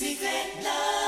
Secret love.